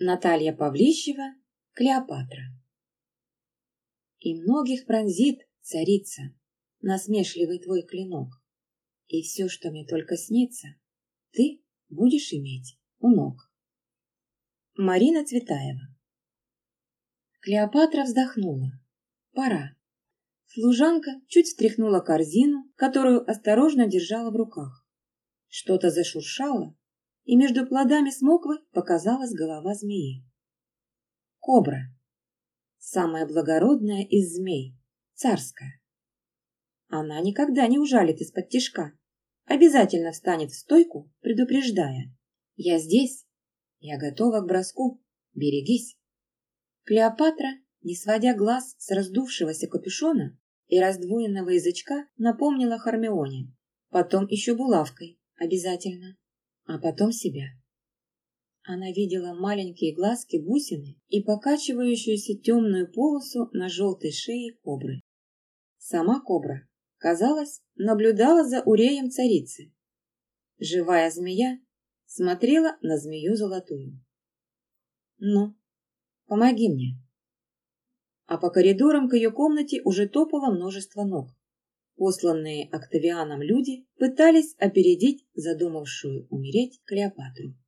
Наталья Павлищева, Клеопатра. И многих пронзит, царица, насмешливый твой клинок. И все, что мне только снится, ты будешь иметь у ног. Марина Цветаева. Клеопатра вздохнула. Пора. Служанка чуть встряхнула корзину, которую осторожно держала в руках. Что-то зашуршало, и между плодами смоквы показалась голова змеи. Кобра. Самая благородная из змей, царская. Она никогда не ужалит из-под тишка, обязательно встанет в стойку, предупреждая. «Я здесь, я готова к броску, берегись». Клеопатра, не сводя глаз с раздувшегося капюшона и раздвоенного язычка, напомнила Хармионе. Потом еще булавкой, обязательно а потом себя. Она видела маленькие глазки бусины и покачивающуюся темную полосу на желтой шее кобры. Сама кобра, казалось, наблюдала за уреем царицы. Живая змея смотрела на змею золотую. «Ну, помоги мне!» А по коридорам к ее комнате уже топало множество ног. Посланные Октавианом люди пытались опередить задумавшую умереть Клеопатру.